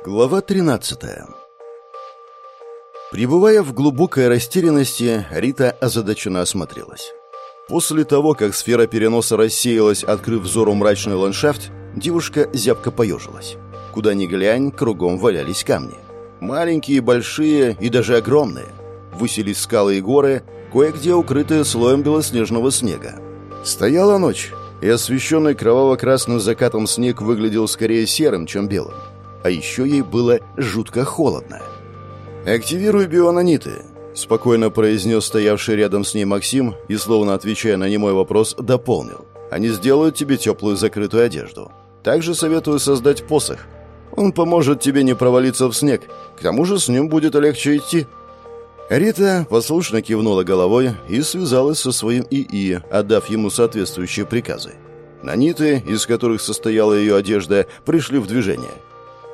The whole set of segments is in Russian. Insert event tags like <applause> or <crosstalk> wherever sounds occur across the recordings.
Глава 13 Пребывая в глубокой растерянности, Рита озадаченно осмотрелась. После того, как сфера переноса рассеялась, открыв взору мрачный ландшафт, девушка зябко поежилась. Куда ни глянь, кругом валялись камни. Маленькие, большие и даже огромные. Высились скалы и горы, кое-где укрытые слоем белоснежного снега. Стояла ночь, и освещенный кроваво-красным закатом снег выглядел скорее серым, чем белым а еще ей было жутко холодно. «Активируй бионаниты», — спокойно произнес стоявший рядом с ней Максим и, словно отвечая на немой вопрос, дополнил. «Они сделают тебе теплую закрытую одежду. Также советую создать посох. Он поможет тебе не провалиться в снег. К тому же с ним будет легче идти». Рита послушно кивнула головой и связалась со своим ИИ, отдав ему соответствующие приказы. Наниты, из которых состояла ее одежда, пришли в движение —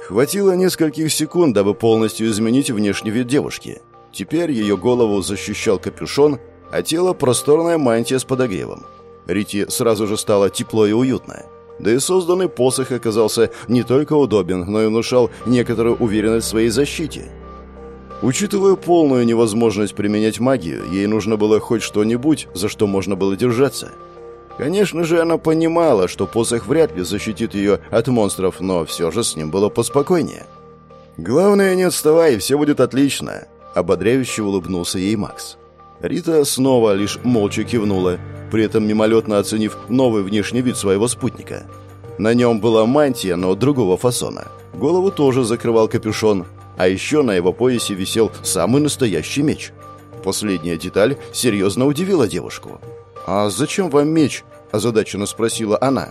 Хватило нескольких секунд, дабы полностью изменить внешний вид девушки. Теперь ее голову защищал капюшон, а тело – просторная мантия с подогревом. Рите сразу же стало тепло и уютно. Да и созданный посох оказался не только удобен, но и внушал некоторую уверенность в своей защите. Учитывая полную невозможность применять магию, ей нужно было хоть что-нибудь, за что можно было держаться – Конечно же, она понимала, что посох вряд ли защитит ее от монстров, но все же с ним было поспокойнее. «Главное, не отставай, все будет отлично», — ободряюще улыбнулся ей Макс. Рита снова лишь молча кивнула, при этом мимолетно оценив новый внешний вид своего спутника. На нем была мантия, но другого фасона. Голову тоже закрывал капюшон, а еще на его поясе висел самый настоящий меч. Последняя деталь серьезно удивила девушку. «А зачем вам меч?» – озадаченно спросила она.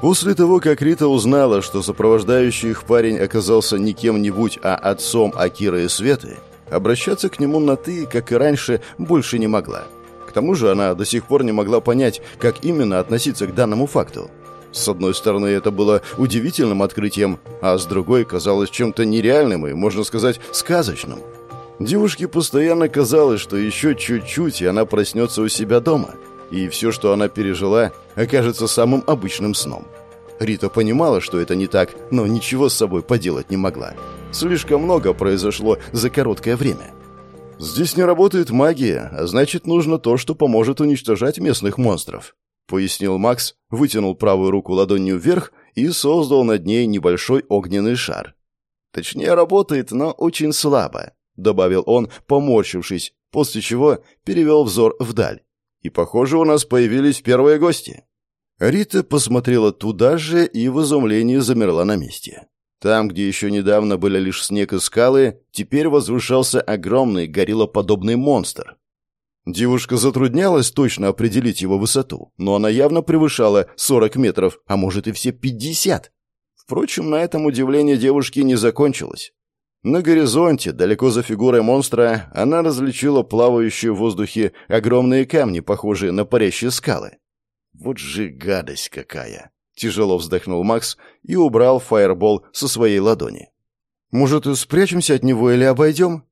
После того, как Рита узнала, что сопровождающий их парень оказался не кем-нибудь, а отцом Акиры и Светы, обращаться к нему на «ты», как и раньше, больше не могла. К тому же она до сих пор не могла понять, как именно относиться к данному факту. С одной стороны, это было удивительным открытием, а с другой казалось чем-то нереальным и, можно сказать, сказочным – Девушке постоянно казалось, что еще чуть-чуть, и она проснется у себя дома, и все, что она пережила, окажется самым обычным сном. Рита понимала, что это не так, но ничего с собой поделать не могла. Слишком много произошло за короткое время. «Здесь не работает магия, а значит, нужно то, что поможет уничтожать местных монстров», пояснил Макс, вытянул правую руку ладонью вверх и создал над ней небольшой огненный шар. Точнее, работает, но очень слабо. — добавил он, поморщившись, после чего перевел взор вдаль. «И, похоже, у нас появились первые гости». Рита посмотрела туда же и в изумлении замерла на месте. Там, где еще недавно были лишь снег и скалы, теперь возвышался огромный гориллоподобный монстр. Девушка затруднялась точно определить его высоту, но она явно превышала 40 метров, а может и все 50. Впрочем, на этом удивление девушки не закончилось. На горизонте, далеко за фигурой монстра, она различила плавающие в воздухе огромные камни, похожие на парящие скалы. «Вот же гадость какая!» — тяжело вздохнул Макс и убрал фаербол со своей ладони. «Может, спрячемся от него или обойдем?»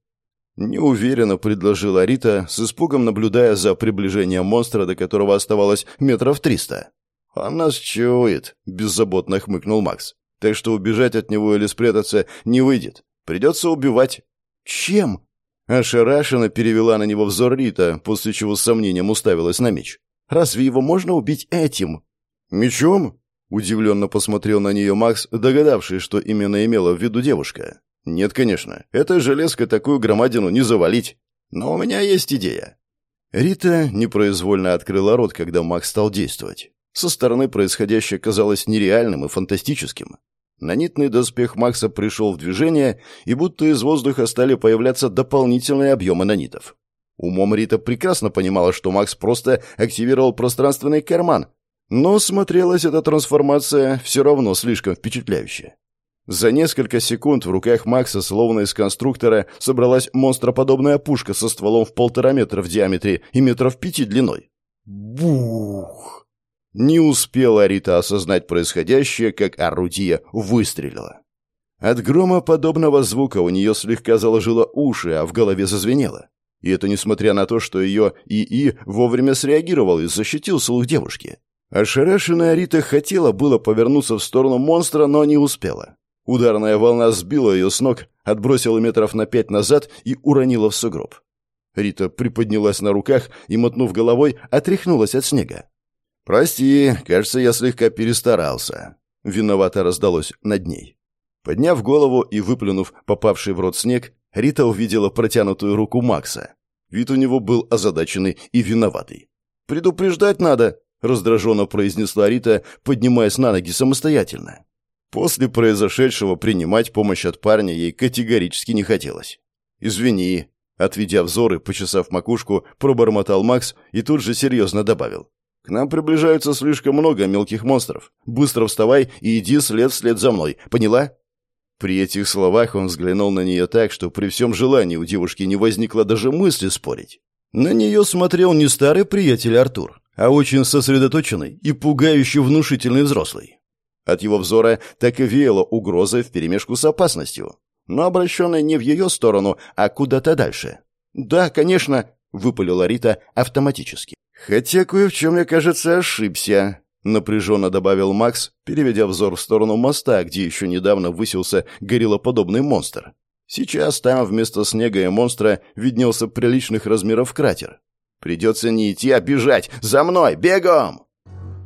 Неуверенно предложила Рита, с испугом наблюдая за приближением монстра, до которого оставалось метров триста. «Он нас чует», — беззаботно хмыкнул Макс. «Так что убежать от него или спрятаться не выйдет. Придется убивать. Чем? Ошарашенно перевела на него взор Рита, после чего с сомнением уставилась на меч. Разве его можно убить этим? Мечом? Удивленно посмотрел на нее Макс, догадавшись, что именно имела в виду девушка. «Нет, конечно. Этой железкой такую громадину не завалить. Но у меня есть идея». Рита непроизвольно открыла рот, когда Макс стал действовать. Со стороны происходящее казалось нереальным и фантастическим. Нанитный доспех Макса пришел в движение, и будто из воздуха стали появляться дополнительные объемы нанитов. Умом Рита прекрасно понимала, что Макс просто активировал пространственный карман, но смотрелась эта трансформация все равно слишком впечатляюще. За несколько секунд в руках Макса, словно из конструктора, собралась монстроподобная пушка со стволом в полтора метра в диаметре и метров пяти длиной. Бух! Не успела Рита осознать происходящее, как орудие выстрелило. От грома подобного звука у нее слегка заложило уши, а в голове зазвенело. И это несмотря на то, что ее ИИ вовремя среагировал и защитил слух девушки. Ошарашенная Рита хотела было повернуться в сторону монстра, но не успела. Ударная волна сбила ее с ног, отбросила метров на пять назад и уронила в сугроб. Рита приподнялась на руках и, мотнув головой, отряхнулась от снега. «Прости, кажется, я слегка перестарался». Виновато раздалось над ней. Подняв голову и выплюнув попавший в рот снег, Рита увидела протянутую руку Макса. Вид у него был озадаченный и виноватый. «Предупреждать надо», — раздраженно произнесла Рита, поднимаясь на ноги самостоятельно. После произошедшего принимать помощь от парня ей категорически не хотелось. «Извини», — отведя взоры, почесав макушку, пробормотал Макс и тут же серьезно добавил. «К нам приближаются слишком много мелких монстров. Быстро вставай и иди след вслед за мной. Поняла?» При этих словах он взглянул на нее так, что при всем желании у девушки не возникло даже мысли спорить. На нее смотрел не старый приятель Артур, а очень сосредоточенный и пугающий внушительный взрослый. От его взора так и веяло угрозой вперемешку с опасностью, но обращенной не в ее сторону, а куда-то дальше. «Да, конечно», — выпалила Рита автоматически. «Хотя кое в чем я, кажется, ошибся», — напряженно добавил Макс, переведя взор в сторону моста, где еще недавно высился гориллоподобный монстр. Сейчас там вместо снега и монстра виднелся приличных размеров кратер. «Придется не идти, а бежать! За мной! Бегом!»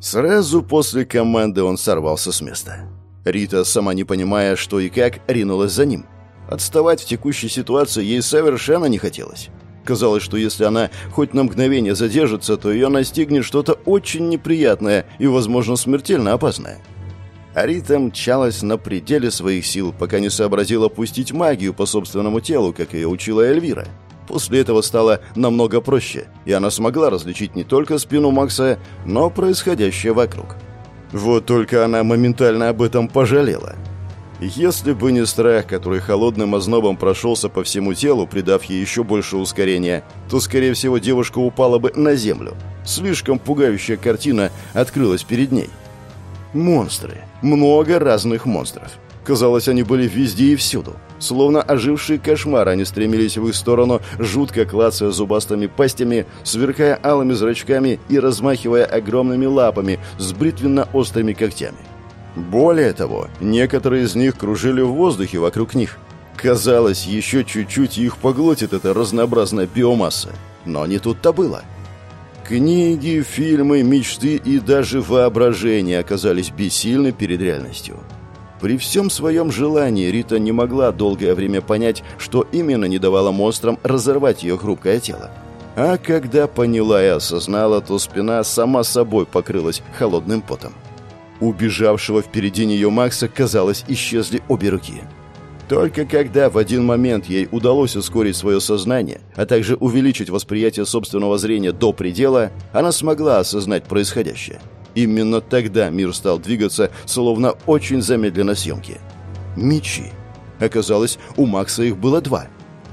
Сразу после команды он сорвался с места. Рита, сама не понимая, что и как, ринулась за ним. Отставать в текущей ситуации ей совершенно не хотелось. Казалось, что если она хоть на мгновение задержится, то ее настигнет что-то очень неприятное и, возможно, смертельно опасное. Арита мчалась на пределе своих сил, пока не сообразила пустить магию по собственному телу, как ее учила Эльвира. После этого стало намного проще, и она смогла различить не только спину Макса, но происходящее вокруг. Вот только она моментально об этом пожалела. Если бы не страх, который холодным ознобом прошелся по всему телу, придав ей еще больше ускорения, то, скорее всего, девушка упала бы на землю. Слишком пугающая картина открылась перед ней. Монстры. Много разных монстров. Казалось, они были везде и всюду. Словно оживший кошмар, они стремились в их сторону, жутко клацая зубастыми пастями, сверкая алыми зрачками и размахивая огромными лапами с бритвенно-острыми когтями. Более того, некоторые из них кружили в воздухе вокруг них. Казалось, еще чуть-чуть их поглотит эта разнообразная биомасса. Но не тут-то было. Книги, фильмы, мечты и даже воображение оказались бессильны перед реальностью. При всем своем желании Рита не могла долгое время понять, что именно не давало монстрам разорвать ее хрупкое тело. А когда поняла и осознала, то спина сама собой покрылась холодным потом. Убежавшего впереди нее Макса, казалось, исчезли обе руки. Только когда в один момент ей удалось ускорить свое сознание, а также увеличить восприятие собственного зрения до предела, она смогла осознать происходящее. Именно тогда мир стал двигаться, словно очень замедленно съемки. Мечи. Оказалось, у Макса их было два.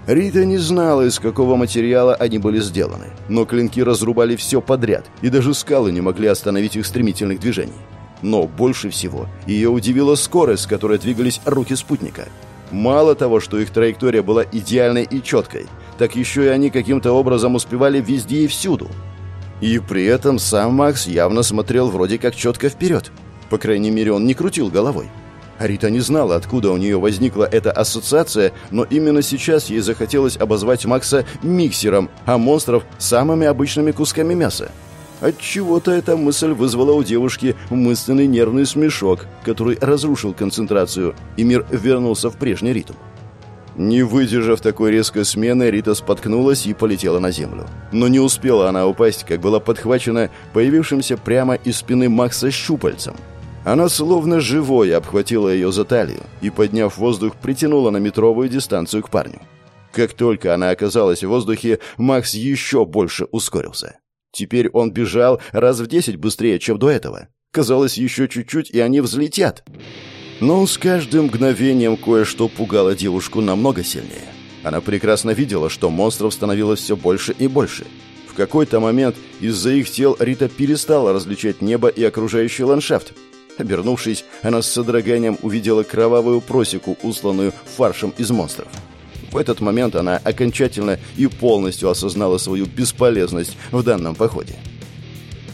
Рита не знала, из какого материала они были сделаны, но клинки разрубали все подряд, и даже скалы не могли остановить их стремительных движений. Но больше всего ее удивила скорость, с которой двигались руки спутника. Мало того, что их траектория была идеальной и четкой, так еще и они каким-то образом успевали везде и всюду. И при этом сам Макс явно смотрел вроде как четко вперед. По крайней мере, он не крутил головой. Рита не знала, откуда у нее возникла эта ассоциация, но именно сейчас ей захотелось обозвать Макса миксером, а монстров – самыми обычными кусками мяса. Отчего-то эта мысль вызвала у девушки мысленный нервный смешок, который разрушил концентрацию, и мир вернулся в прежний ритм. Не выдержав такой резкой смены, Рита споткнулась и полетела на землю. Но не успела она упасть, как была подхвачена появившимся прямо из спины Макса щупальцем. Она словно живой обхватила ее за талию и, подняв воздух, притянула на метровую дистанцию к парню. Как только она оказалась в воздухе, Макс еще больше ускорился. Теперь он бежал раз в десять быстрее, чем до этого. Казалось, еще чуть-чуть, и они взлетят. Но с каждым мгновением кое-что пугало девушку намного сильнее. Она прекрасно видела, что монстров становилось все больше и больше. В какой-то момент из-за их тел Рита перестала различать небо и окружающий ландшафт. Обернувшись, она с содроганием увидела кровавую просеку, усланную фаршем из монстров. В этот момент она окончательно и полностью осознала свою бесполезность в данном походе.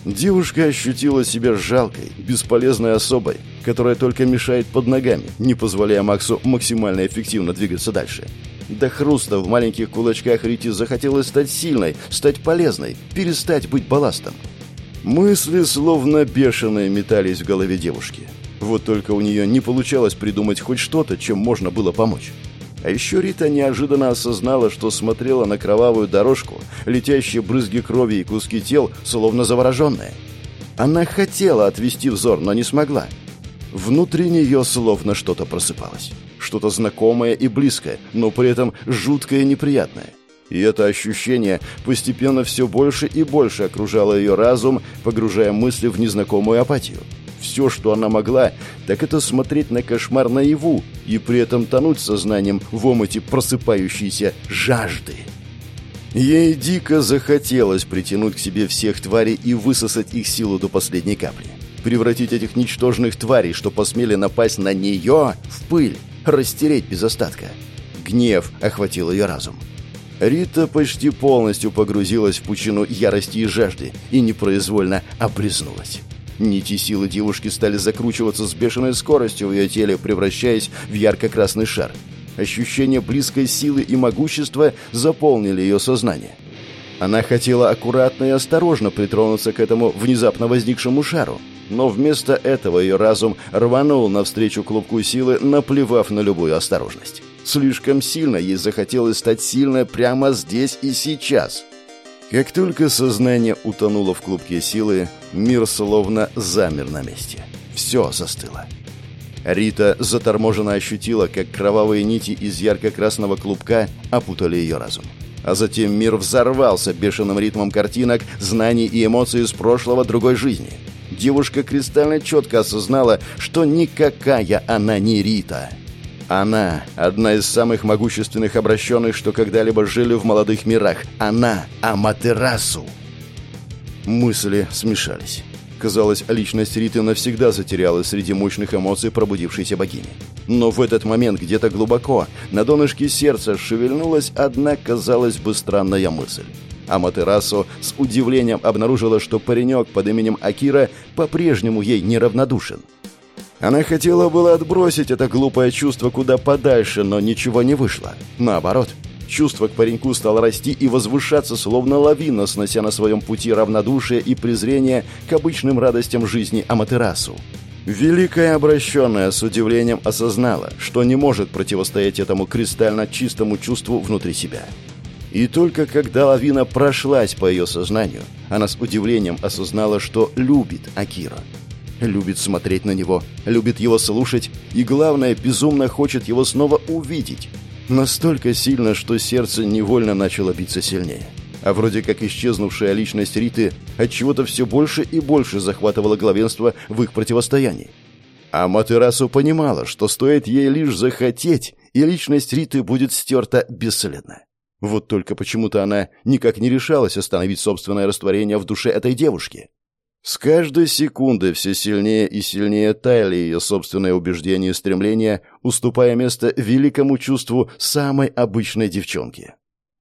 Девушка ощутила себя жалкой, бесполезной особой, которая только мешает под ногами, не позволяя Максу максимально эффективно двигаться дальше. До хруста в маленьких кулачках Рити захотелось стать сильной, стать полезной, перестать быть балластом. Мысли словно бешеные метались в голове девушки. Вот только у нее не получалось придумать хоть что-то, чем можно было помочь. А еще Рита неожиданно осознала, что смотрела на кровавую дорожку, летящие брызги крови и куски тел, словно завороженная. Она хотела отвести взор, но не смогла. Внутри нее словно что-то просыпалось. Что-то знакомое и близкое, но при этом жуткое и неприятное. И это ощущение постепенно все больше и больше окружало ее разум, погружая мысли в незнакомую апатию. Все, что она могла, так это смотреть на кошмар наяву и при этом тонуть сознанием в омуте просыпающейся жажды. Ей дико захотелось притянуть к себе всех тварей и высосать их силу до последней капли. Превратить этих ничтожных тварей, что посмели напасть на нее, в пыль, растереть без остатка. Гнев охватил ее разум. Рита почти полностью погрузилась в пучину ярости и жажды и непроизвольно облизнулась. Нити силы девушки стали закручиваться с бешеной скоростью в ее теле, превращаясь в ярко-красный шар. Ощущение близкой силы и могущества заполнили ее сознание. Она хотела аккуратно и осторожно притронуться к этому внезапно возникшему шару, но вместо этого ее разум рванул навстречу клубку силы, наплевав на любую осторожность. Слишком сильно ей захотелось стать сильной прямо здесь и сейчас – как только сознание утонуло в клубке силы, мир словно замер на месте. Все застыло. Рита заторможенно ощутила, как кровавые нити из ярко-красного клубка опутали ее разум. А затем мир взорвался бешеным ритмом картинок, знаний и эмоций из прошлого другой жизни. Девушка кристально четко осознала, что никакая она не Рита. Она – одна из самых могущественных обращенных, что когда-либо жили в молодых мирах. Она – Аматерасу. Мысли смешались. Казалось, личность Риты навсегда затерялась среди мощных эмоций пробудившейся богини. Но в этот момент где-то глубоко, на донышке сердца, шевельнулась одна, казалось бы, странная мысль. Аматерасу с удивлением обнаружила, что паренек под именем Акира по-прежнему ей неравнодушен. Она хотела было отбросить это глупое чувство куда подальше, но ничего не вышло. Наоборот, чувство к пареньку стало расти и возвышаться, словно лавина, снося на своем пути равнодушие и презрение к обычным радостям жизни Аматерасу. Великая обращенная с удивлением осознала, что не может противостоять этому кристально чистому чувству внутри себя. И только когда лавина прошлась по ее сознанию, она с удивлением осознала, что любит Акира – любит смотреть на него, любит его слушать и, главное, безумно хочет его снова увидеть. Настолько сильно, что сердце невольно начало биться сильнее. А вроде как исчезнувшая личность Риты от чего-то все больше и больше захватывала главенство в их противостоянии. А Матерасу понимала, что стоит ей лишь захотеть, и личность Риты будет стерта бесследно. Вот только почему-то она никак не решалась остановить собственное растворение в душе этой девушки. С каждой секундой все сильнее и сильнее таяли ее собственные убеждения и стремления, уступая место великому чувству самой обычной девчонки.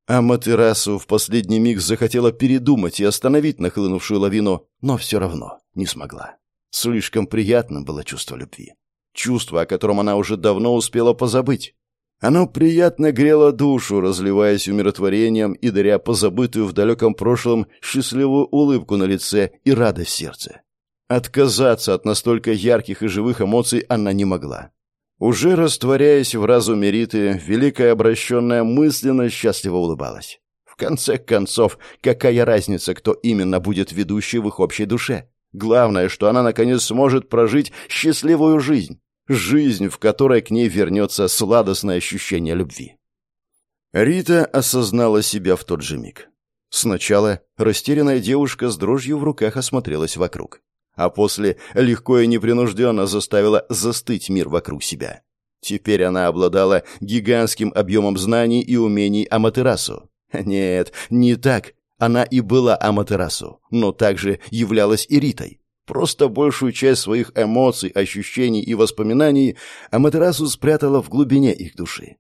А Матерасу в последний миг захотела передумать и остановить нахлынувшую лавину, но все равно не смогла. Слишком приятным было чувство любви. Чувство, о котором она уже давно успела позабыть. Оно приятно грело душу, разливаясь умиротворением и даря позабытую в далеком прошлом счастливую улыбку на лице и радость в сердце. Отказаться от настолько ярких и живых эмоций она не могла. Уже растворяясь в разуме Риты, великая обращенная мысленно счастливо улыбалась. В конце концов, какая разница, кто именно будет ведущий в их общей душе? Главное, что она наконец сможет прожить счастливую жизнь. Жизнь, в которой к ней вернется сладостное ощущение любви. Рита осознала себя в тот же миг. Сначала растерянная девушка с дрожью в руках осмотрелась вокруг, а после легко и непринужденно заставила застыть мир вокруг себя. Теперь она обладала гигантским объемом знаний и умений Аматерасу. Нет, не так. Она и была Аматерасу, но также являлась и Ритой. Просто большую часть своих эмоций, ощущений и воспоминаний Аматерасу спрятала в глубине их души.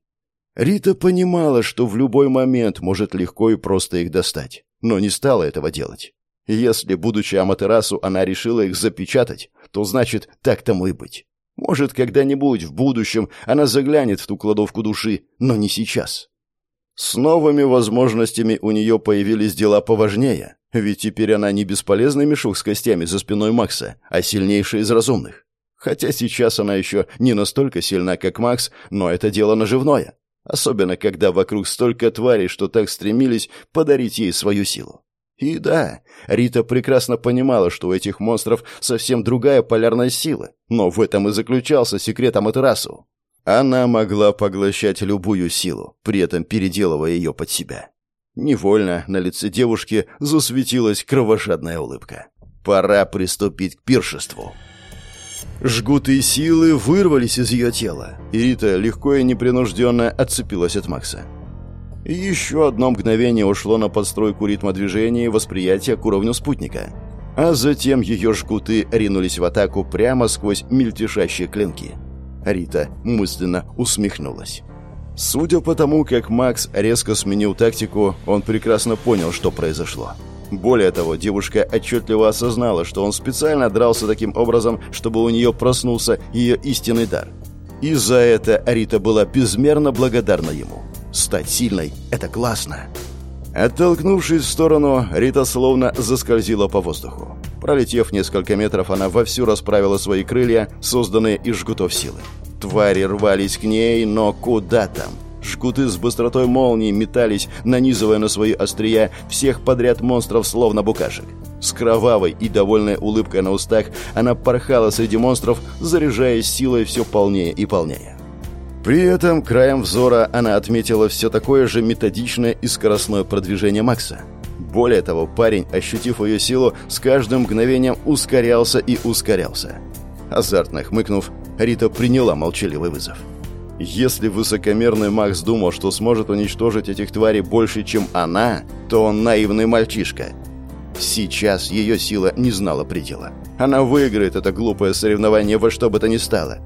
Рита понимала, что в любой момент может легко и просто их достать, но не стала этого делать. Если, будучи Аматерасу, она решила их запечатать, то значит, так тому и быть. Может, когда-нибудь в будущем она заглянет в ту кладовку души, но не сейчас. С новыми возможностями у нее появились дела поважнее, ведь теперь она не бесполезный мешок с костями за спиной Макса, а сильнейший из разумных. Хотя сейчас она еще не настолько сильна, как Макс, но это дело наживное. Особенно, когда вокруг столько тварей, что так стремились подарить ей свою силу. И да, Рита прекрасно понимала, что у этих монстров совсем другая полярная сила, но в этом и заключался секрет Аматерасу. Она могла поглощать любую силу, при этом переделывая ее под себя. Невольно на лице девушки засветилась кровожадная улыбка. Пора приступить к пиршеству. Жгуты силы вырвались из ее тела, и Рита легко и непринужденно отцепилась от Макса. Еще одно мгновение ушло на подстройку ритма движения и восприятия к уровню спутника. А затем ее жгуты ринулись в атаку прямо сквозь мельтешащие клинки. Рита мысленно усмехнулась. Судя по тому, как Макс резко сменил тактику, он прекрасно понял, что произошло. Более того, девушка отчетливо осознала, что он специально дрался таким образом, чтобы у нее проснулся ее истинный дар. И за это Рита была безмерно благодарна ему. Стать сильной — это классно. Оттолкнувшись в сторону, Рита словно заскользила по воздуху. Пролетев несколько метров, она вовсю расправила свои крылья, созданные из жгутов силы. Твари рвались к ней, но куда там? Жгуты с быстротой молнии метались, нанизывая на свои острия всех подряд монстров, словно букашек. С кровавой и довольной улыбкой на устах она порхала среди монстров, заряжаясь силой все полнее и полнее. При этом краем взора она отметила все такое же методичное и скоростное продвижение Макса. Более того, парень, ощутив ее силу, с каждым мгновением ускорялся и ускорялся. Азартно хмыкнув, Рита приняла молчаливый вызов. Если высокомерный Макс думал, что сможет уничтожить этих тварей больше, чем она, то он наивный мальчишка. Сейчас ее сила не знала предела. Она выиграет это глупое соревнование во что бы то ни стало.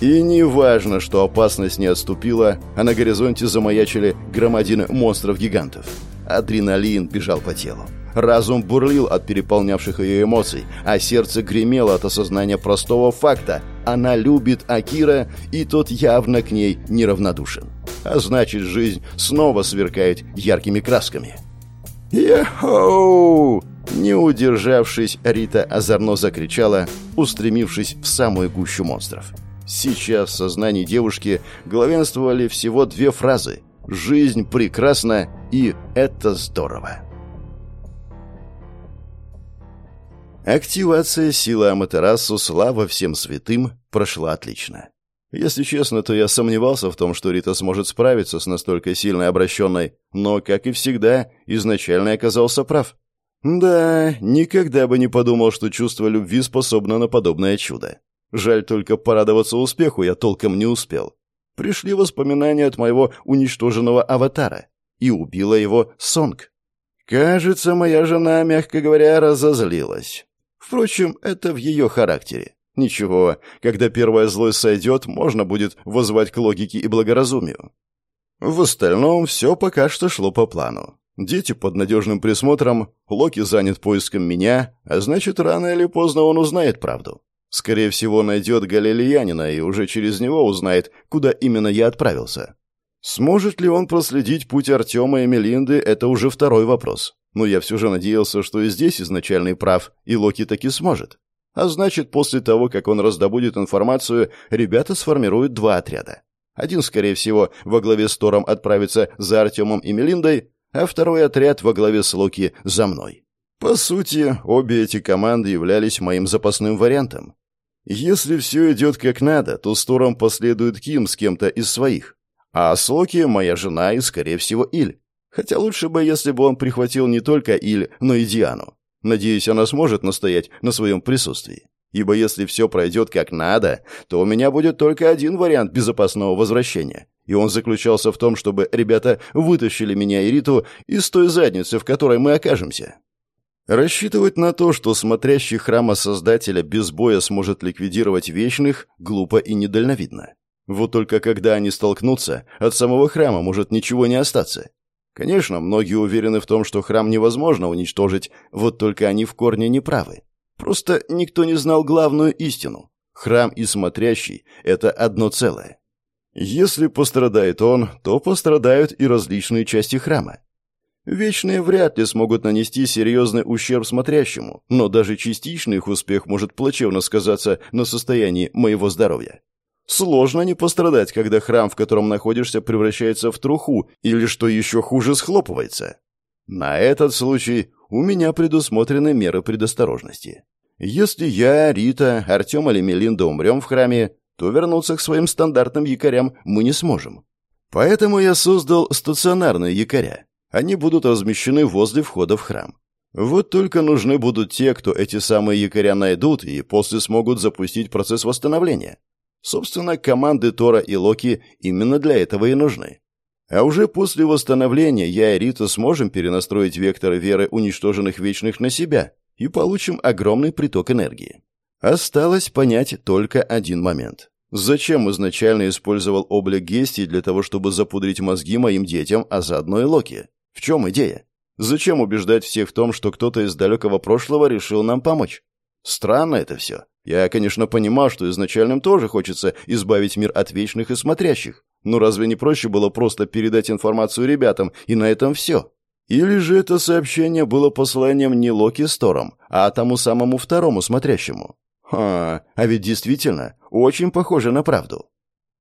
И не важно, что опасность не отступила, а на горизонте замаячили громадины монстров-гигантов. Адреналин бежал по телу. Разум бурлил от переполнявших ее эмоций, а сердце гремело от осознания простого факта. Она любит Акира, и тот явно к ней неравнодушен. А значит, жизнь снова сверкает яркими красками. «Яхоу!» Не удержавшись, Рита озорно закричала, устремившись в самую гущу монстров. Сейчас в сознании девушки главенствовали всего две фразы «Жизнь прекрасна» и «Это здорово». Активация силы Аматерасу, слава всем святым, прошла отлично. Если честно, то я сомневался в том, что Рита сможет справиться с настолько сильной обращенной, но, как и всегда, изначально оказался прав. Да, никогда бы не подумал, что чувство любви способно на подобное чудо. Жаль только порадоваться успеху я толком не успел. Пришли воспоминания от моего уничтоженного аватара, и убила его Сонг. Кажется, моя жена, мягко говоря, разозлилась. Впрочем, это в ее характере. Ничего, когда первая злость сойдет, можно будет возвать к логике и благоразумию. В остальном все пока что шло по плану. Дети под надежным присмотром, Локи занят поиском меня, а значит, рано или поздно он узнает правду. Скорее всего, найдет галилеянина и уже через него узнает, куда именно я отправился. Сможет ли он проследить путь Артема и Мелинды, это уже второй вопрос. Но я все же надеялся, что и здесь изначальный прав, и Локи таки сможет. А значит, после того, как он раздобудет информацию, ребята сформируют два отряда. Один, скорее всего, во главе с Тором отправится за Артемом и Мелиндой, а второй отряд во главе с Локи за мной. По сути, обе эти команды являлись моим запасным вариантом. Если все идет как надо, то с Тором последует Ким с кем-то из своих. А с Локи моя жена и, скорее всего, Иль. Хотя лучше бы, если бы он прихватил не только Иль, но и Диану. Надеюсь, она сможет настоять на своем присутствии. Ибо если все пройдет как надо, то у меня будет только один вариант безопасного возвращения. И он заключался в том, чтобы ребята вытащили меня и Риту из той задницы, в которой мы окажемся. Рассчитывать на то, что смотрящий храма Создателя без боя сможет ликвидировать Вечных, глупо и недальновидно. Вот только когда они столкнутся, от самого храма может ничего не остаться. Конечно, многие уверены в том, что храм невозможно уничтожить, вот только они в корне не правы. Просто никто не знал главную истину. Храм и смотрящий – это одно целое. Если пострадает он, то пострадают и различные части храма. Вечные вряд ли смогут нанести серьезный ущерб смотрящему, но даже частичный их успех может плачевно сказаться на состоянии моего здоровья. Сложно не пострадать, когда храм, в котором находишься, превращается в труху или, что еще хуже, схлопывается. На этот случай у меня предусмотрены меры предосторожности. Если я, Рита, Артем или Мелинда умрем в храме, то вернуться к своим стандартным якорям мы не сможем. Поэтому я создал стационарные якоря. Они будут размещены возле входа в храм. Вот только нужны будут те, кто эти самые якоря найдут и после смогут запустить процесс восстановления. Собственно, команды Тора и Локи именно для этого и нужны. А уже после восстановления я и Рита сможем перенастроить векторы веры уничтоженных вечных на себя и получим огромный приток энергии. Осталось понять только один момент. Зачем изначально использовал облик Гести для того, чтобы запудрить мозги моим детям, а заодно и Локи? В чем идея? Зачем убеждать всех в том, что кто-то из далекого прошлого решил нам помочь? Странно это все. Я, конечно, понимал, что изначальным тоже хочется избавить мир от вечных и смотрящих. Но разве не проще было просто передать информацию ребятам, и на этом все? Или же это сообщение было посланием не Локи с Тором, а тому самому второму смотрящему? Ха, а ведь действительно, очень похоже на правду.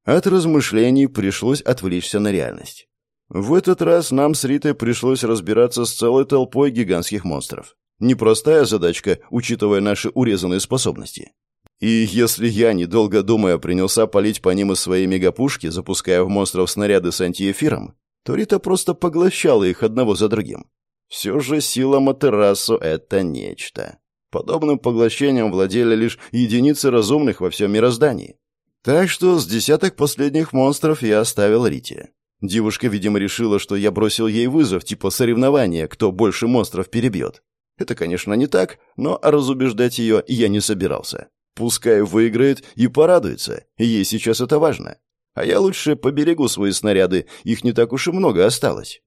От размышлений пришлось отвлечься на реальность. В этот раз нам с Ритой пришлось разбираться с целой толпой гигантских монстров. Непростая задачка, учитывая наши урезанные способности. И если я, недолго думая, принялся палить по ним из своей мегапушки, запуская в монстров снаряды с антиэфиром, то Рита просто поглощала их одного за другим. Все же сила Матерасу — это нечто. Подобным поглощением владели лишь единицы разумных во всем мироздании. Так что с десяток последних монстров я оставил Рите. Девушка, видимо, решила, что я бросил ей вызов, типа соревнования, кто больше монстров перебьет. Это, конечно, не так, но разубеждать ее я не собирался. Пускай выиграет и порадуется, ей сейчас это важно. А я лучше поберегу свои снаряды, их не так уж и много осталось.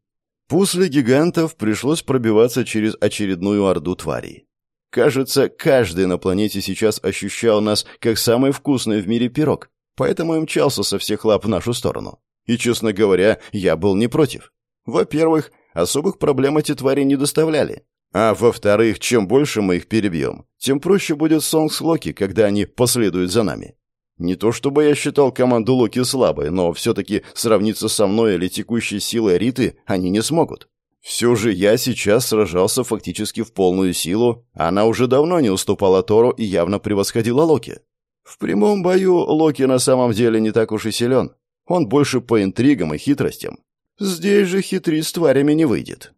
После гигантов пришлось пробиваться через очередную орду тварей. Кажется, каждый на планете сейчас ощущал нас как самый вкусный в мире пирог, поэтому и мчался со всех лап в нашу сторону. И, честно говоря, я был не против. Во-первых, особых проблем эти твари не доставляли. А во-вторых, чем больше мы их перебьем, тем проще будет Сонгс Локи, когда они последуют за нами. Не то чтобы я считал команду Локи слабой, но все-таки сравниться со мной или текущей силой Риты они не смогут. Все же я сейчас сражался фактически в полную силу, она уже давно не уступала Тору и явно превосходила Локи. В прямом бою Локи на самом деле не так уж и силен. Он больше по интригам и хитростям. Здесь же хитрить с тварями не выйдет.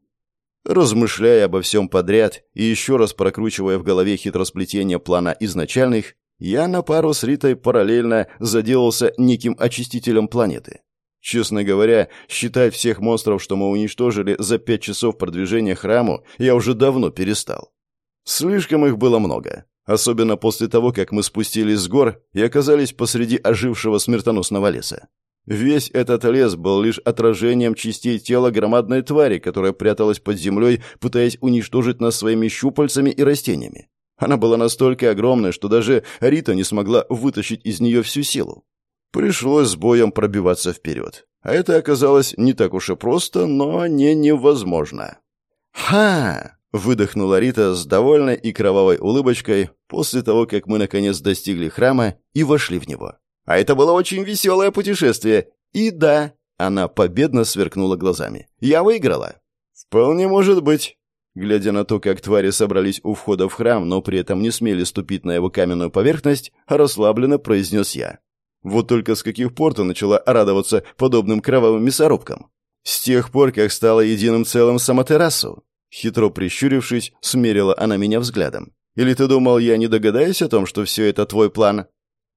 Размышляя обо всем подряд и еще раз прокручивая в голове хитросплетение плана изначальных, я на пару с Ритой параллельно заделался неким очистителем планеты. Честно говоря, считать всех монстров, что мы уничтожили за пять часов продвижения храму, я уже давно перестал. Слишком их было много. Особенно после того, как мы спустились с гор и оказались посреди ожившего смертоносного леса. Весь этот лес был лишь отражением частей тела громадной твари, которая пряталась под землей, пытаясь уничтожить нас своими щупальцами и растениями. Она была настолько огромной, что даже Рита не смогла вытащить из нее всю силу. Пришлось с боем пробиваться вперед. А это оказалось не так уж и просто, но не невозможно. «Ха!» — выдохнула Рита с довольной и кровавой улыбочкой после того, как мы наконец достигли храма и вошли в него. А это было очень веселое путешествие. И да, она победно сверкнула глазами. Я выиграла. Вполне может быть. Глядя на то, как твари собрались у входа в храм, но при этом не смели ступить на его каменную поверхность, расслабленно произнес я. Вот только с каких пор ты начала радоваться подобным кровавым мясорубкам? С тех пор, как стала единым целым самотерасу. Хитро прищурившись, смерила она меня взглядом. Или ты думал, я не догадаюсь о том, что все это твой план?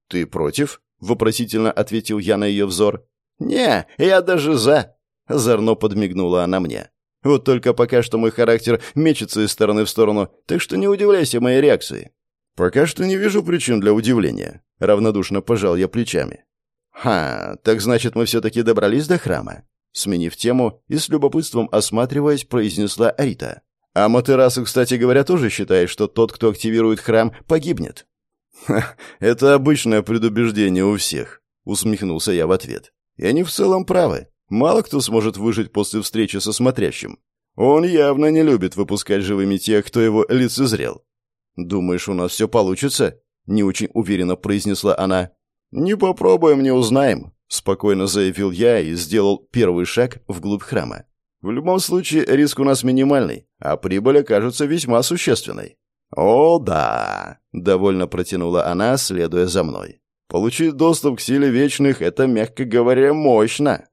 Ты против? — вопросительно ответил я на ее взор. «Не, я даже за!» — озорно подмигнула она мне. «Вот только пока что мой характер мечется из стороны в сторону, так что не удивляйся моей реакции». «Пока что не вижу причин для удивления», — равнодушно пожал я плечами. «Ха, так значит, мы все-таки добрались до храма?» Сменив тему и с любопытством осматриваясь, произнесла Рита. «А Матерасу, кстати говоря, тоже считает, что тот, кто активирует храм, погибнет». «Ха, <laughs> это обычное предубеждение у всех», — усмехнулся я в ответ. «И они в целом правы. Мало кто сможет выжить после встречи со смотрящим. Он явно не любит выпускать живыми тех, кто его лицезрел. «Думаешь, у нас все получится?» — не очень уверенно произнесла она. «Не попробуем, не узнаем», — спокойно заявил я и сделал первый шаг вглубь храма. «В любом случае, риск у нас минимальный, а прибыль окажется весьма существенной». «О, да!» — довольно протянула она, следуя за мной. «Получить доступ к силе вечных — это, мягко говоря, мощно!»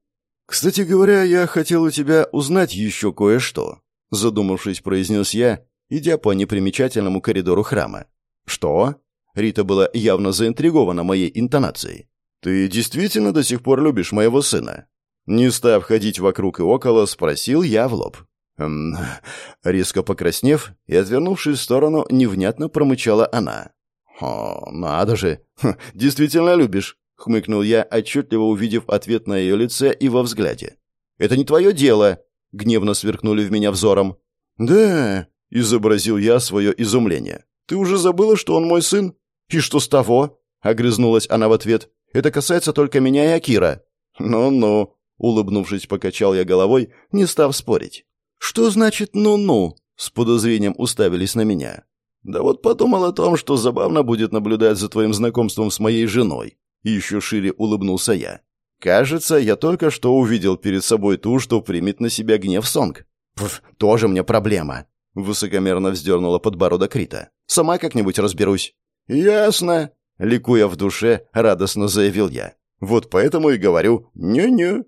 «Кстати говоря, я хотел у тебя узнать еще кое-что», — задумавшись, произнес я, идя по непримечательному коридору храма. «Что?» Рита была явно заинтригована моей интонацией. «Ты действительно до сих пор любишь моего сына?» Не став ходить вокруг и около, спросил я в лоб. «Эм...» Резко покраснев и отвернувшись в сторону, невнятно промычала она. «О, надо же! Ха, действительно любишь!» — хмыкнул я, отчетливо увидев ответ на ее лице и во взгляде. «Это не твое дело!» — гневно сверкнули в меня взором. «Да...» — изобразил я свое изумление. «Ты уже забыла, что он мой сын?» «И что с того?» — огрызнулась она в ответ. «Это касается только меня и Акира». «Ну-ну», — улыбнувшись, покачал я головой, не став спорить. «Что значит «ну-ну»?» — с подозрением уставились на меня. «Да вот подумал о том, что забавно будет наблюдать за твоим знакомством с моей женой. Еще шире улыбнулся я. Кажется, я только что увидел перед собой ту, что примет на себя гнев Сонг. Пф, тоже мне проблема. Высокомерно вздернула подбородок Рита. Сама как-нибудь разберусь. Ясно. Ликуя в душе, радостно заявил я. Вот поэтому и говорю «ню-ню».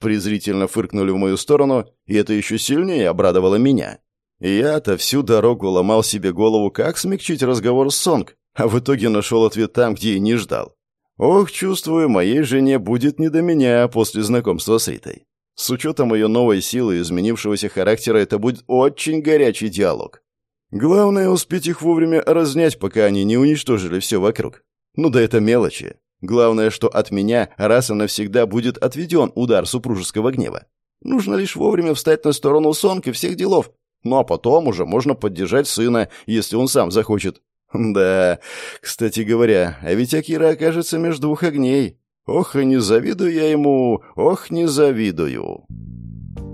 Презрительно фыркнули в мою сторону, и это еще сильнее обрадовало меня. Я-то всю дорогу ломал себе голову, как смягчить разговор с Сонг, а в итоге нашел ответ там, где и не ждал. Ох, чувствую, моей жене будет не до меня после знакомства с Ритой. С учетом ее новой силы и изменившегося характера это будет очень горячий диалог. Главное успеть их вовремя разнять, пока они не уничтожили все вокруг. Ну да это мелочи. Главное, что от меня раз и навсегда будет отведен удар супружеского гнева. Нужно лишь вовремя встать на сторону Сонки всех делов. Ну а потом уже можно поддержать сына, если он сам захочет. Да, кстати говоря, а ведь Акира окажется между двух огней. Ох, и не завидую я ему, ох, не завидую.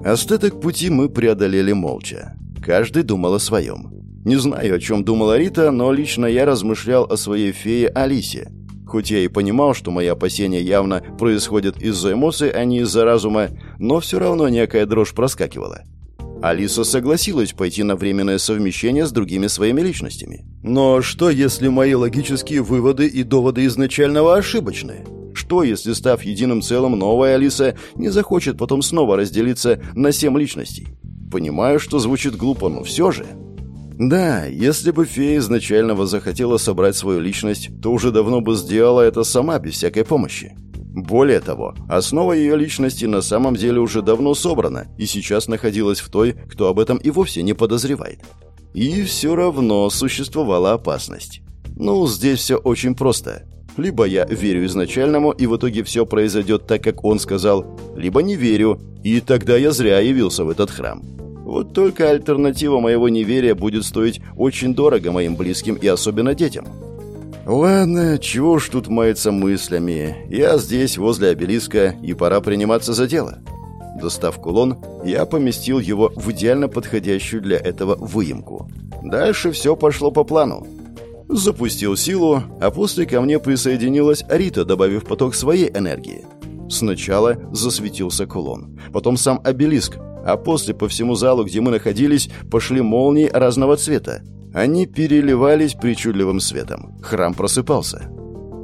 Остаток пути мы преодолели молча. Каждый думал о своем. Не знаю, о чем думала Рита, но лично я размышлял о своей фее Алисе. Хоть я и понимал, что мои опасения явно происходят из-за эмоций, а не из-за разума, но все равно некая дрожь проскакивала. Алиса согласилась пойти на временное совмещение с другими своими личностями. Но что, если мои логические выводы и доводы изначального ошибочны? Что, если, став единым целым, новая Алиса не захочет потом снова разделиться на семь личностей? Понимаю, что звучит глупо, но все же... Да, если бы фея изначально захотела собрать свою личность, то уже давно бы сделала это сама, без всякой помощи. Более того, основа ее личности на самом деле уже давно собрана и сейчас находилась в той, кто об этом и вовсе не подозревает. И все равно существовала опасность. Ну, здесь все очень просто. Либо я верю изначальному, и в итоге все произойдет так, как он сказал, либо не верю, и тогда я зря явился в этот храм. Вот только альтернатива моего неверия будет стоить очень дорого моим близким и особенно детям. Ладно, чего уж тут маяться мыслями. Я здесь, возле обелиска, и пора приниматься за дело. Достав кулон, я поместил его в идеально подходящую для этого выемку. Дальше все пошло по плану. Запустил силу, а после ко мне присоединилась Рита, добавив поток своей энергии. Сначала засветился кулон, потом сам обелиск, а после по всему залу, где мы находились, пошли молнии разного цвета. Они переливались причудливым светом. Храм просыпался.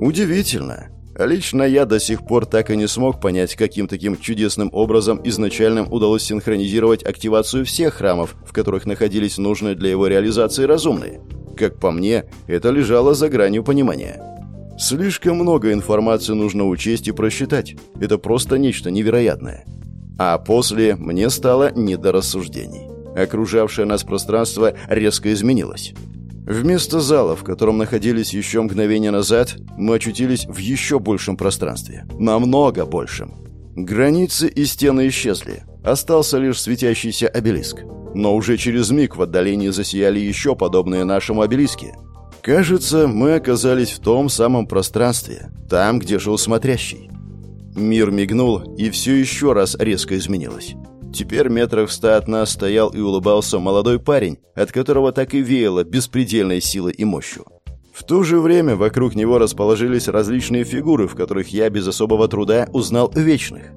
Удивительно. Лично я до сих пор так и не смог понять, каким таким чудесным образом изначально удалось синхронизировать активацию всех храмов, в которых находились нужные для его реализации разумные. Как по мне, это лежало за гранью понимания. Слишком много информации нужно учесть и просчитать. Это просто нечто невероятное. А после мне стало не до рассуждений. Окружавшее нас пространство резко изменилось. Вместо зала, в котором находились еще мгновение назад, мы очутились в еще большем пространстве. Намного большем. Границы и стены исчезли. Остался лишь светящийся обелиск. Но уже через миг в отдалении засияли еще подобные нашему обелиски. Кажется, мы оказались в том самом пространстве, там, где жил смотрящий. Мир мигнул, и все еще раз резко изменилось. Теперь метрах в ста от нас стоял и улыбался молодой парень, от которого так и веяло беспредельной силой и мощью. В то же время вокруг него расположились различные фигуры, в которых я без особого труда узнал вечных.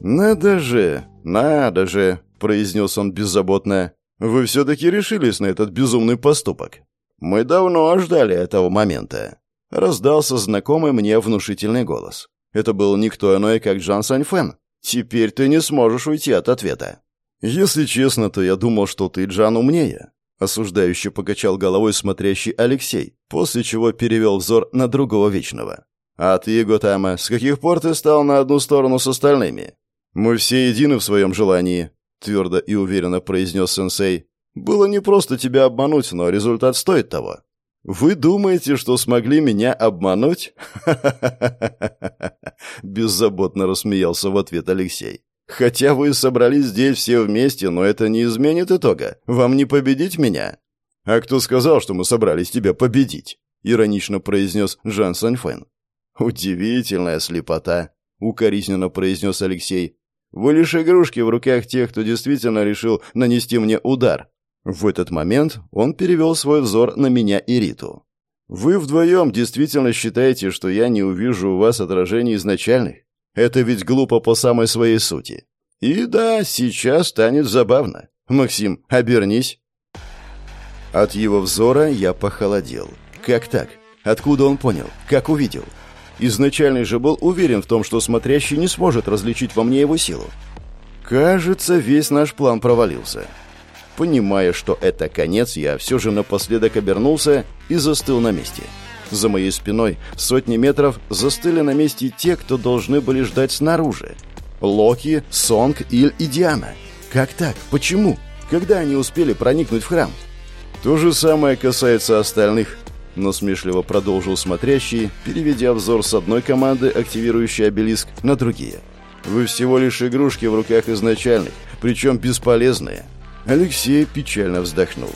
«Надо же, надо же», — произнес он беззаботно, — «вы все-таки решились на этот безумный поступок. Мы давно ждали этого момента». Раздался знакомый мне внушительный голос. Это был никто иной, как Джан Саньфен. «Теперь ты не сможешь уйти от ответа». «Если честно, то я думал, что ты, Джан, умнее. Осуждающе покачал головой смотрящий Алексей, после чего перевел взор на другого вечного. «А ты, Готама, с каких пор ты стал на одну сторону с остальными?» «Мы все едины в своем желании», — твердо и уверенно произнес сенсей. «Было не просто тебя обмануть, но результат стоит того». «Вы думаете, что смогли меня обмануть?» <laughs> Беззаботно рассмеялся в ответ Алексей. Хотя вы собрались здесь все вместе, но это не изменит итога. Вам не победить меня. А кто сказал, что мы собрались тебя победить? Иронично произнес Жан Саньфен. Удивительная слепота, укоризненно произнес Алексей. Вы лишь игрушки в руках тех, кто действительно решил нанести мне удар. В этот момент он перевел свой взор на меня и Риту. «Вы вдвоем действительно считаете, что я не увижу у вас отражений изначальных? Это ведь глупо по самой своей сути. И да, сейчас станет забавно. Максим, обернись. От его взора я похолодел. Как так? Откуда он понял? Как увидел? Изначально же был уверен в том, что смотрящий не сможет различить во мне его силу. Кажется, весь наш план провалился. Понимая, что это конец, я все же напоследок обернулся и застыл на месте. — за моей спиной сотни метров застыли на месте те, кто должны были ждать снаружи. Локи, Сонг, Иль и Диана. Как так? Почему? Когда они успели проникнуть в храм? То же самое касается остальных, но смешливо продолжил смотрящий, переведя взор с одной команды, активирующей обелиск, на другие. Вы всего лишь игрушки в руках изначальных, причем бесполезные. Алексей печально вздохнул.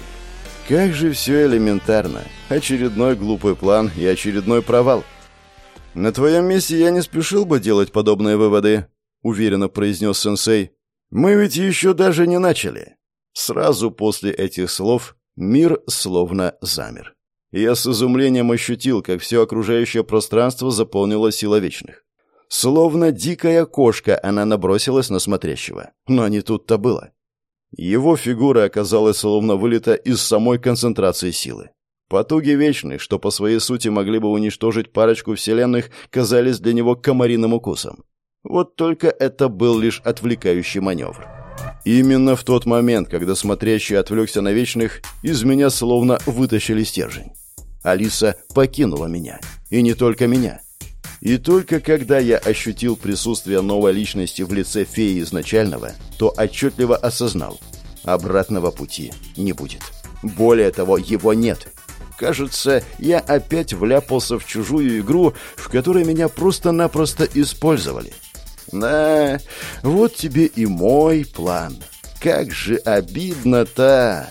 Как же все элементарно. Очередной глупый план и очередной провал. «На твоем месте я не спешил бы делать подобные выводы», — уверенно произнес сенсей. «Мы ведь еще даже не начали». Сразу после этих слов мир словно замер. Я с изумлением ощутил, как все окружающее пространство заполнило сила вечных. Словно дикая кошка она набросилась на смотрящего. Но не тут-то было. Его фигура оказалась словно вылита из самой концентрации силы. Потуги вечные, что по своей сути могли бы уничтожить парочку вселенных, казались для него комариным укусом. Вот только это был лишь отвлекающий маневр. Именно в тот момент, когда смотрящий отвлекся на вечных, из меня словно вытащили стержень. Алиса покинула меня. И не только меня. И только когда я ощутил присутствие новой личности в лице феи изначального, то отчетливо осознал – обратного пути не будет. Более того, его нет. Кажется, я опять вляпался в чужую игру, в которой меня просто-напросто использовали. Да, вот тебе и мой план. Как же обидно-то!